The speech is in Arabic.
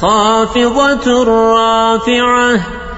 خافضة رافعة.